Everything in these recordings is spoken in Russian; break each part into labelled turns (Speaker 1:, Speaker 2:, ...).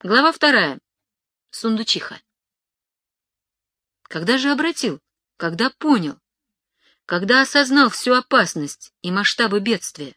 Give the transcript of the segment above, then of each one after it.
Speaker 1: Глава вторая. Сундучиха. Когда же обратил? Когда понял? Когда осознал всю опасность и масштабы бедствия?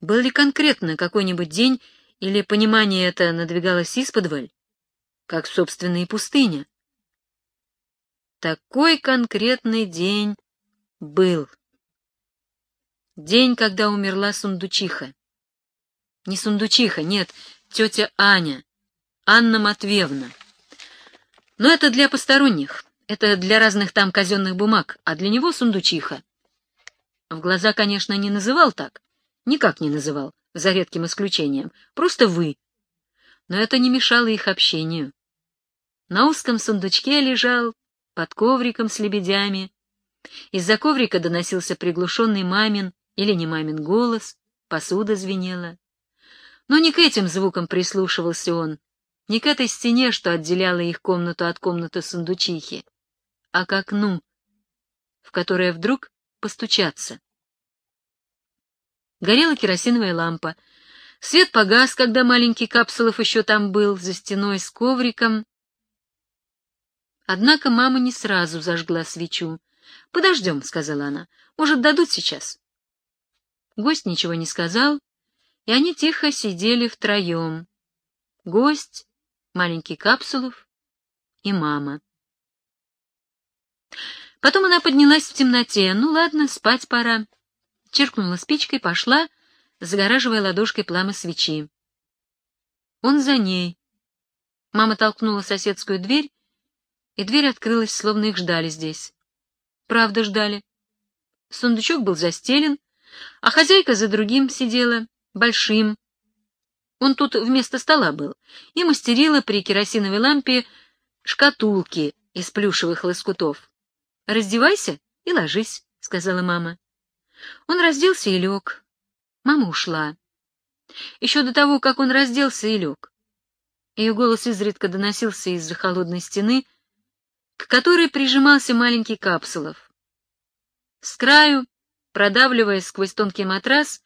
Speaker 1: Был ли конкретно какой-нибудь день, или понимание это надвигалось исподволь, как, собственно, и пустыня? Такой конкретный день был. День, когда умерла сундучиха. Не сундучиха, нет, тетя Аня, Анна Матвеевна. Но это для посторонних, это для разных там казенных бумаг, а для него сундучиха. В глаза, конечно, не называл так, никак не называл, за редким исключением, просто вы. Но это не мешало их общению. На узком сундучке лежал, под ковриком с лебедями. Из-за коврика доносился приглушенный мамин или не мамин голос, посуда звенела. Но не к этим звукам прислушивался он, не к этой стене, что отделяла их комнату от комнаты сундучихи, а к окну, в которое вдруг постучаться. Горела керосиновая лампа. Свет погас, когда маленький Капсулов еще там был, за стеной с ковриком. Однако мама не сразу зажгла свечу. «Подождем», — сказала она. «Может, дадут сейчас?» Гость ничего не сказал, и они тихо сидели втроем. Гость, маленький Капсулов и мама. Потом она поднялась в темноте. Ну ладно, спать пора. Чиркнула спичкой, пошла, загораживая ладошкой пламя свечи. Он за ней. Мама толкнула соседскую дверь, и дверь открылась, словно их ждали здесь. Правда ждали. Сундучок был застелен, а хозяйка за другим сидела, большим. Он тут вместо стола был, и мастерила при керосиновой лампе шкатулки из плюшевых лоскутов. «Раздевайся и ложись», — сказала мама. Он разделся и лег. Мама ушла. Еще до того, как он разделся и лег. Ее голос изредка доносился из-за холодной стены, к которой прижимался маленький капсулов. С краю, продавливаясь сквозь тонкий матрас,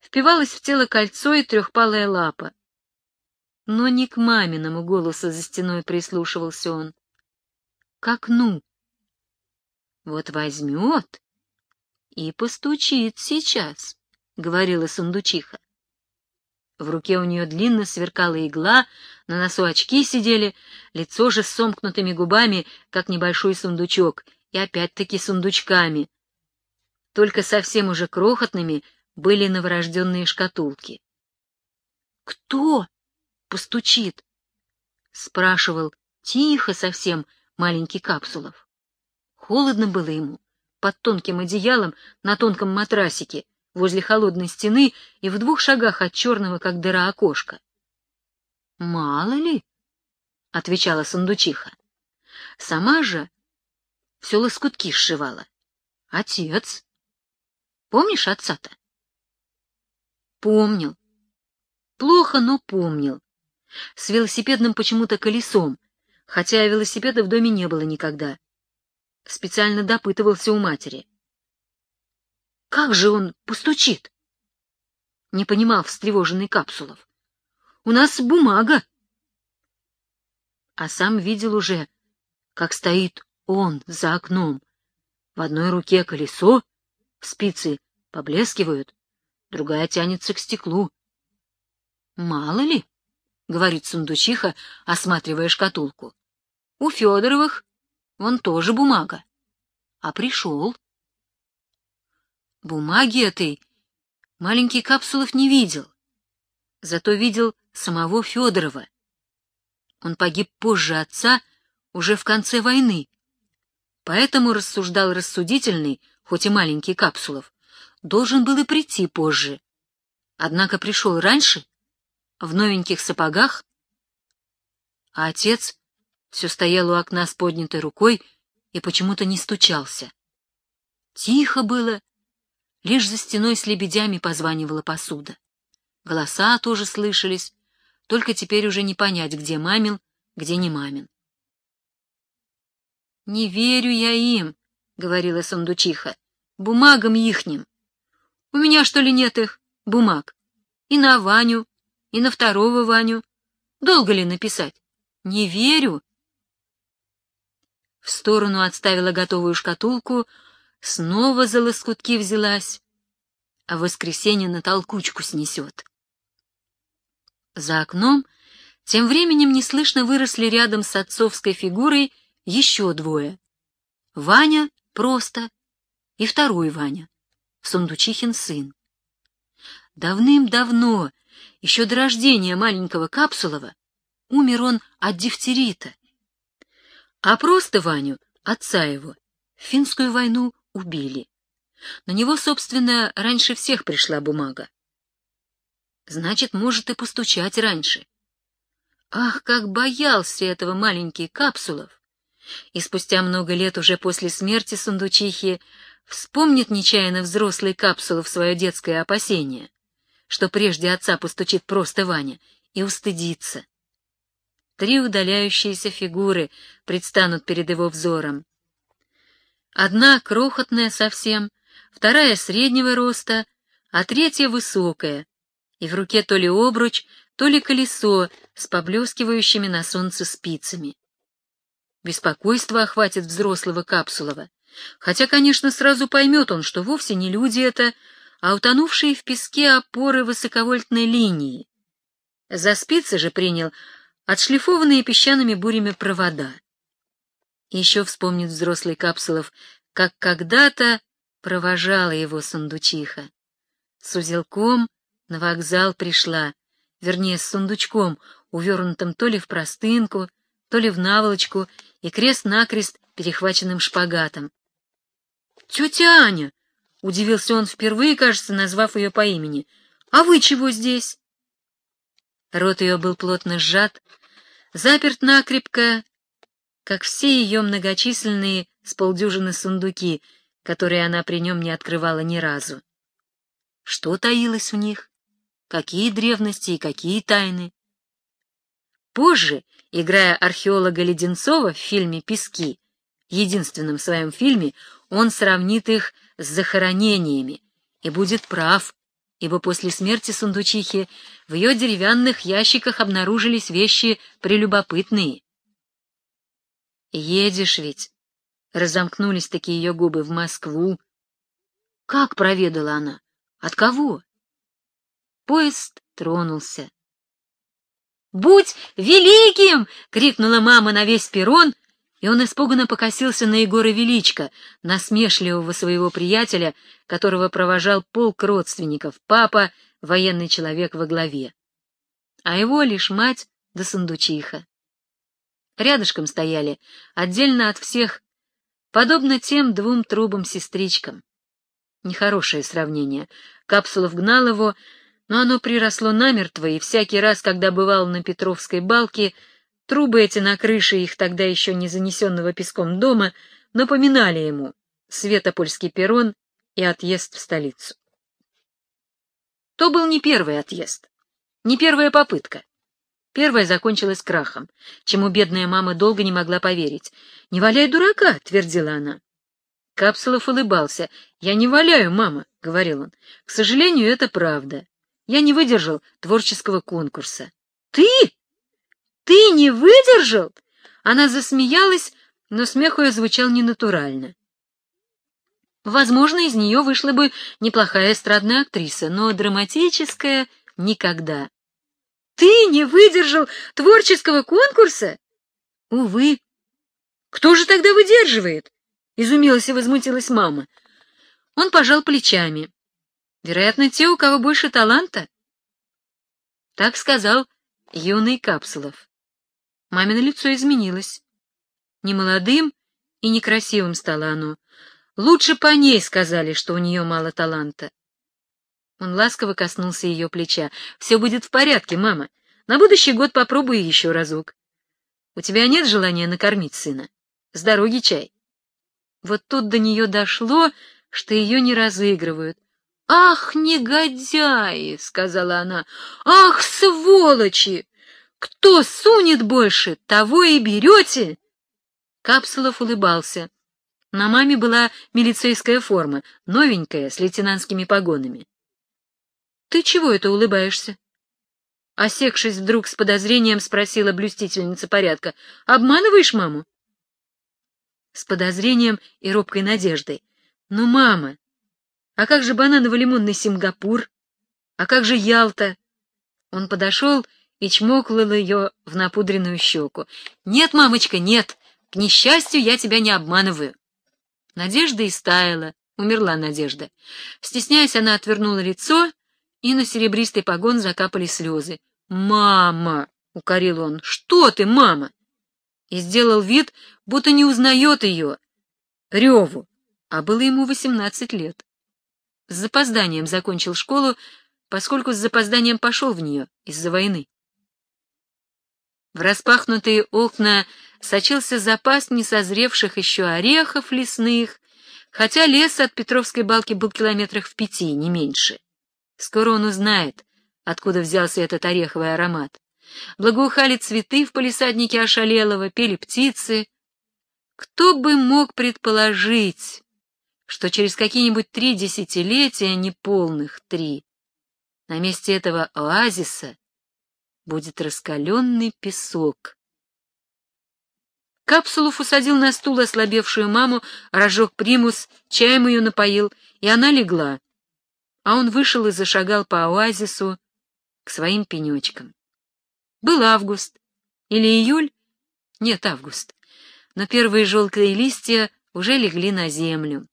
Speaker 1: впивалось в тело кольцо и трехпалая лапа. Но не к маминому голосу за стеной прислушивался он. К окну. Вот возьмет и постучит сейчас, — говорила сундучиха. В руке у нее длинно сверкала игла, на носу очки сидели, лицо же с сомкнутыми губами, как небольшой сундучок, и опять-таки сундучками. Только совсем уже крохотными были новорожденные шкатулки. «Кто?» — постучит, — спрашивал тихо совсем маленький Капсулов. Холодно было ему, под тонким одеялом на тонком матрасике, возле холодной стены и в двух шагах от черного, как дыра окошка. — Мало ли, — отвечала сундучиха. Сама же все лоскутки сшивала. Отец. Помнишь отца-то? Помнил. Плохо, но помнил. С велосипедным почему-то колесом, хотя велосипеда в доме не было никогда. Специально допытывался у матери. Как же он постучит? Не понимал встревоженный Капсулов. У нас бумага. А сам видел уже, как стоит он за окном. В одной руке колесо, спицы поблескивают, другая тянется к стеклу. Мало ли, — говорит сундучиха, осматривая шкатулку. У Федоровых вон тоже бумага. А пришел. Бумаги этой маленький Капсулов не видел, зато видел самого Федорова. Он погиб позже отца, уже в конце войны. Поэтому, рассуждал рассудительный, хоть и маленький Капсулов, должен был и прийти позже. Однако пришел раньше, в новеньких сапогах, а отец все стоял у окна с поднятой рукой и почему-то не стучался. Тихо было, Лишь за стеной с лебедями позванивала посуда. Голоса тоже слышались, только теперь уже не понять, где мамин, где не мамин. «Не верю я им», — говорила сундучиха, — «бумагам ихним. У меня, что ли, нет их, бумаг? И на Ваню, и на второго Ваню. Долго ли написать? Не верю. В сторону отставила готовую шкатулку, снова за лоскутки взялась, а в воскресенье на толкучку снесет. За окном тем временем неслышно выросли рядом с отцовской фигурой еще двое. Ваня просто и второй Ваня, Сундучихин сын. Давным-давно, еще до рождения маленького Капсулова, умер он от дифтерита. А просто Ваню, отца его, в финскую войну убили. На него, собственно, раньше всех пришла бумага. Значит, может и постучать раньше. Ах, как боялся этого маленький Капсулов! И спустя много лет уже после смерти сундучихи вспомнит нечаянно взрослый Капсулов свое детское опасение, что прежде отца постучит просто Ваня, и устыдится. Три удаляющиеся фигуры предстанут перед его взором. Одна крохотная совсем, вторая среднего роста, а третья высокая, и в руке то ли обруч, то ли колесо с поблескивающими на солнце спицами. Беспокойство охватит взрослого Капсулова, хотя, конечно, сразу поймет он, что вовсе не люди это, а утонувшие в песке опоры высоковольтной линии. За спицы же принял отшлифованные песчаными бурями провода. Еще вспомнит взрослый Капсулов, как когда-то провожала его сундучиха. С узелком на вокзал пришла, вернее, с сундучком, увернутым то ли в простынку, то ли в наволочку, и крест-накрест перехваченным шпагатом. «Тетя Аня!» — удивился он впервые, кажется, назвав ее по имени. «А вы чего здесь?» Рот ее был плотно сжат, заперт накрепко, как все ее многочисленные с полдюжины сундуки, которые она при нем не открывала ни разу. Что таилось в них? какие древности и какие тайны. Позже, играя археолога Леденцова в фильме «Пески», единственном своем фильме, он сравнит их с захоронениями и будет прав, ибо после смерти сундучихи в ее деревянных ящиках обнаружились вещи прелюбопытные. «Едешь ведь!» — разомкнулись такие ее губы в Москву. «Как проведала она? От кого?» Поезд тронулся. «Будь великим!» — крикнула мама на весь перрон, и он испуганно покосился на Егора Величко, насмешливого своего приятеля, которого провожал полк родственников, папа, военный человек во главе. А его лишь мать да сундучиха. Рядышком стояли, отдельно от всех, подобно тем двум трубам-сестричкам. Нехорошее сравнение. Капсулов гнал его, но оно приросло намертво, и всякий раз, когда бывал на Петровской балке, трубы эти на крыше их тогда еще не занесенного песком дома напоминали ему Светопольский перрон и отъезд в столицу. То был не первый отъезд, не первая попытка. Первая закончилась крахом, чему бедная мама долго не могла поверить. «Не валяй дурака!» — твердила она. Капсулов улыбался. «Я не валяю, мама», — говорил он. «К сожалению, это правда. Я не выдержал творческого конкурса. Ты? Ты не выдержал? Она засмеялась, но смех ее звучал ненатурально. Возможно, из нее вышла бы неплохая эстрадная актриса, но драматическая — никогда. Ты не выдержал творческого конкурса? Увы. Кто же тогда выдерживает? Изумилась и возмутилась мама. Он пожал плечами. Вероятно, те, у кого больше таланта. Так сказал юный Капсулов. Мамино лицо изменилось. Не молодым и некрасивым стало оно. Лучше по ней сказали, что у нее мало таланта. Он ласково коснулся ее плеча. «Все будет в порядке, мама. На будущий год попробуй еще разок. У тебя нет желания накормить сына? С дороги чай». Вот тут до нее дошло, что ее не разыгрывают, «Ах, негодяи!» — сказала она. «Ах, сволочи! Кто сунет больше, того и берете!» Капсулов улыбался. На маме была милицейская форма, новенькая, с лейтенантскими погонами. «Ты чего это улыбаешься?» Осекшись вдруг с подозрением, спросила блюстительница порядка. «Обманываешь маму?» С подозрением и робкой надеждой. «Ну, мама, а как же бананово-лимонный Сингапур? А как же Ялта?» Он подошел и чмокнул ее в напудренную щеку. «Нет, мамочка, нет! К несчастью, я тебя не обманываю!» Надежда истаяла, умерла Надежда. Стесняясь, она отвернула лицо, и на серебристый погон закапали слезы. «Мама!» — укорил он. «Что ты, мама?» И сделал вид, будто не узнает ее. Реву. А было ему восемнадцать лет. С запозданием закончил школу, поскольку с запозданием пошел в нее из-за войны. В распахнутые окна сочился запас несозревших еще орехов лесных, хотя лес от Петровской балки был километрах в пяти, не меньше. Скоро он узнает, откуда взялся этот ореховый аромат. Благоухали цветы в палисаднике ошалелого, пели птицы. Кто бы мог предположить, что через какие-нибудь три десятилетия, неполных три, на месте этого оазиса будет раскаленный песок. Капсулов усадил на стул ослабевшую маму, разжег примус, чаем ее напоил, и она легла. А он вышел и зашагал по оазису к своим пенечкам. Был август. Или июль? Нет, август. Но первые желтые листья уже легли на землю.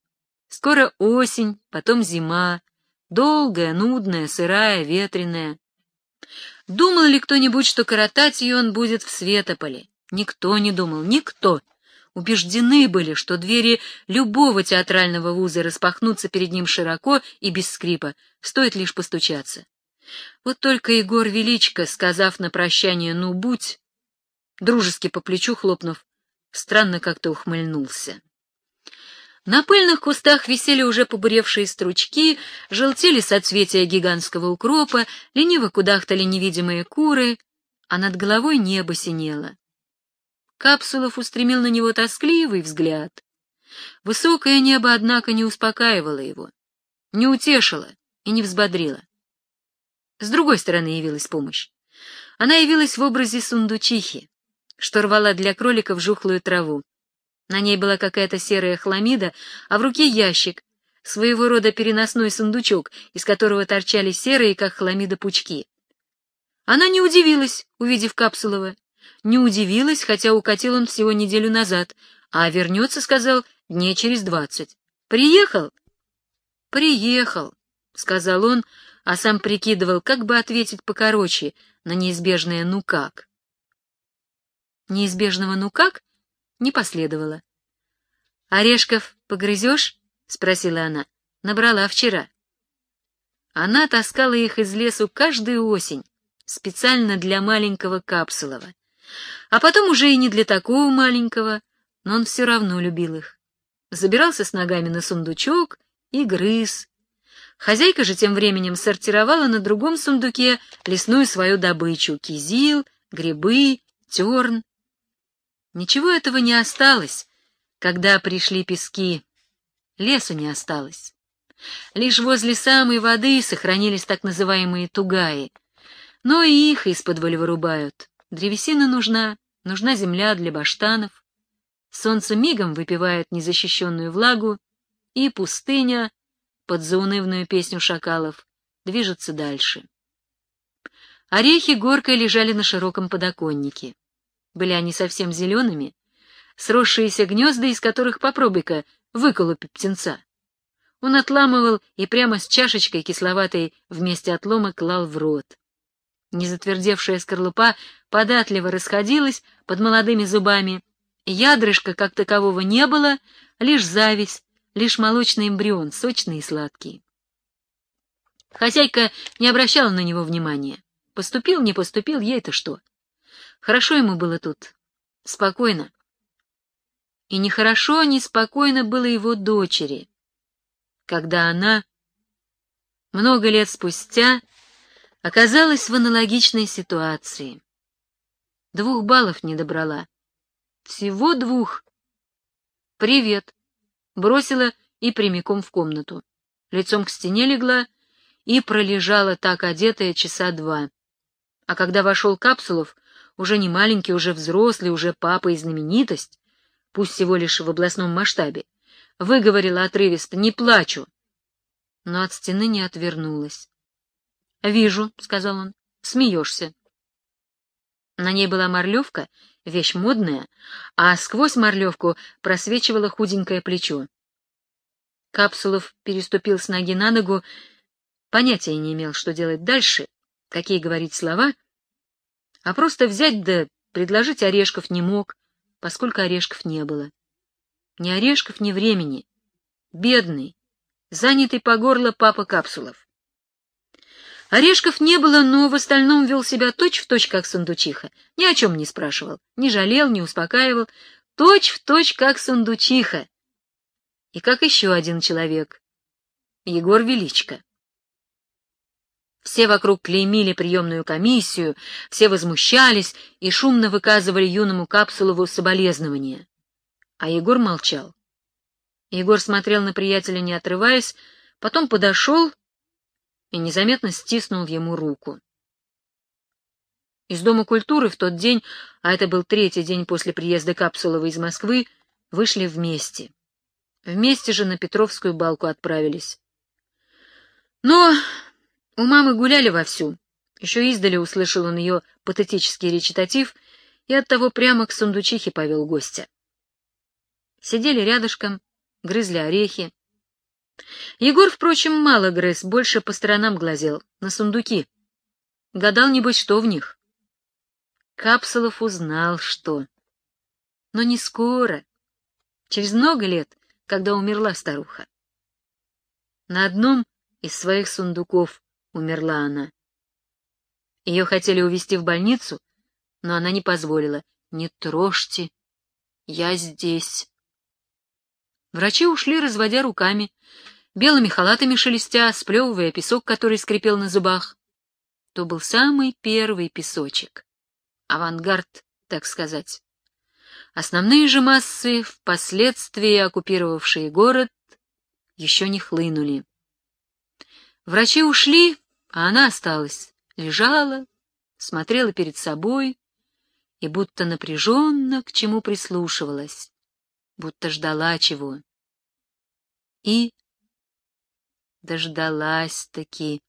Speaker 1: Скоро осень, потом зима. Долгая, нудная, сырая, ветреная. Думал ли кто-нибудь, что коротать ее он будет в Светополе? Никто не думал, никто. Убеждены были, что двери любого театрального вуза распахнутся перед ним широко и без скрипа, стоит лишь постучаться. Вот только Егор Величко, сказав на прощание «ну будь», дружески по плечу хлопнув, странно как-то ухмыльнулся. На пыльных кустах висели уже побуревшие стручки, желтели соцветия гигантского укропа, лениво кудахтали невидимые куры, а над головой небо синело. Капсулов устремил на него тоскливый взгляд. Высокое небо, однако, не успокаивало его, не утешило и не взбодрило. С другой стороны явилась помощь. Она явилась в образе сундучихи, что рвала для кроликов жухлую траву. На ней была какая-то серая хламида, а в руке ящик, своего рода переносной сундучок, из которого торчали серые, как хламида, пучки. Она не удивилась, увидев Капсулова. Не удивилась, хотя укатил он всего неделю назад, а вернется, сказал, дней через двадцать. «Приехал?» «Приехал», — сказал он, а сам прикидывал, как бы ответить покороче на неизбежное «ну как». Неизбежного «ну как» не последовало. «Орешков погрызешь?» — спросила она. «Набрала вчера». Она таскала их из лесу каждую осень, специально для маленького Капсулова. А потом уже и не для такого маленького, но он все равно любил их. Забирался с ногами на сундучок и грыз. Хозяйка же тем временем сортировала на другом сундуке лесную свою добычу — кизил, грибы, терн. Ничего этого не осталось, когда пришли пески. Леса не осталось. Лишь возле самой воды сохранились так называемые тугаи. Но и их из-под вырубают. Древесина нужна, нужна земля для баштанов. Солнце мигом выпивает незащищенную влагу, и пустыня, под заунывную песню шакалов, движется дальше. Орехи горкой лежали на широком подоконнике. Были они совсем зелеными, сросшиеся гнезда, из которых попробуй-ка выколупи птенца. Он отламывал и прямо с чашечкой кисловатой вместе отлома клал в рот. Незатвердевшая скорлупа податливо расходилась под молодыми зубами. Ядрышка как такового не было, лишь зависть, лишь молочный эмбрион, сочный и сладкий. Хозяйка не обращала на него внимания. Поступил, не поступил, ей-то что? Хорошо ему было тут, спокойно. И ни хорошо, ни спокойно было его дочери, когда она, много лет спустя, оказалась в аналогичной ситуации. Двух баллов не добрала. Всего двух. «Привет!» Бросила и прямиком в комнату. Лицом к стене легла и пролежала так одетая часа два. А когда вошел Капсулов, уже не маленький, уже взрослый, уже папа и знаменитость, пусть всего лишь в областном масштабе, выговорила отрывисто «не плачу», но от стены не отвернулась. — Вижу, — сказал он, — смеешься. На ней была морлевка, вещь модная, а сквозь морлевку просвечивало худенькое плечо. Капсулов переступил с ноги на ногу, понятия не имел, что делать дальше, какие говорить слова, а просто взять да предложить орешков не мог, поскольку орешков не было. Ни орешков, ни времени. Бедный, занятый по горло папа Капсулов. Орешков не было, но в остальном вел себя точь-в-точь, точь, как сундучиха. Ни о чем не спрашивал, не жалел, не успокаивал. Точь-в-точь, точь, как сундучиха. И как еще один человек. Егор Величко. Все вокруг клеймили приемную комиссию, все возмущались и шумно выказывали юному Капсулову соболезнования. А Егор молчал. Егор смотрел на приятеля, не отрываясь, потом подошел и незаметно стиснул ему руку. Из Дома культуры в тот день, а это был третий день после приезда Капсулова из Москвы, вышли вместе. Вместе же на Петровскую балку отправились. Но у мамы гуляли вовсю. Еще издали услышал он ее патетический речитатив и оттого прямо к сундучихе повел гостя. Сидели рядышком, грызли орехи, Егор, впрочем, мало грыз, больше по сторонам глазел, на сундуки. Гадал, небось, что в них. Капсулов узнал, что. Но не скоро, через много лет, когда умерла старуха. На одном из своих сундуков умерла она. Ее хотели увезти в больницу, но она не позволила. «Не трожьте, я здесь». Врачи ушли, разводя руками, белыми халатами шелестя, сплевывая песок, который скрипел на зубах. То был самый первый песочек. Авангард, так сказать. Основные же массы, впоследствии оккупировавшие город, еще не хлынули. Врачи ушли, а она осталась, лежала, смотрела перед собой и будто напряженно к чему прислушивалась, будто ждала чего и дождалась-таки.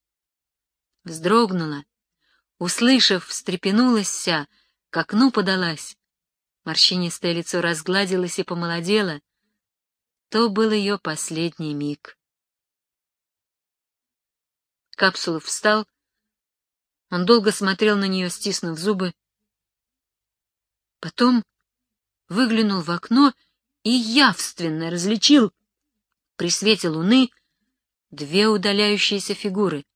Speaker 1: Вздрогнула, услышав, встрепенулась вся, к окну подалась. Морщинистое лицо разгладилось и помолодело. То был ее последний миг. Капсулов встал. Он долго смотрел на нее, стиснув зубы. Потом выглянул в окно и явственно различил при свете луны две удаляющиеся фигуры.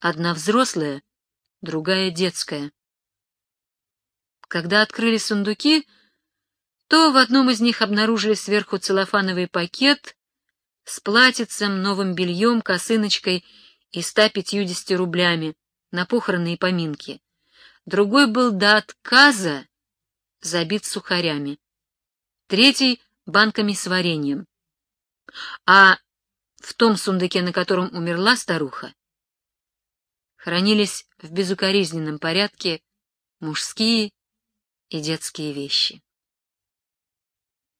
Speaker 1: Одна взрослая, другая детская. Когда открыли сундуки, то в одном из них обнаружили сверху целлофановый пакет с платьицем, новым бельем, косыночкой и 150 рублями на похороны и поминки. Другой был до отказа забит сухарями. Третий — банками с вареньем. А в том сундуке, на котором умерла старуха, хранились в безукоризненном порядке мужские и детские вещи.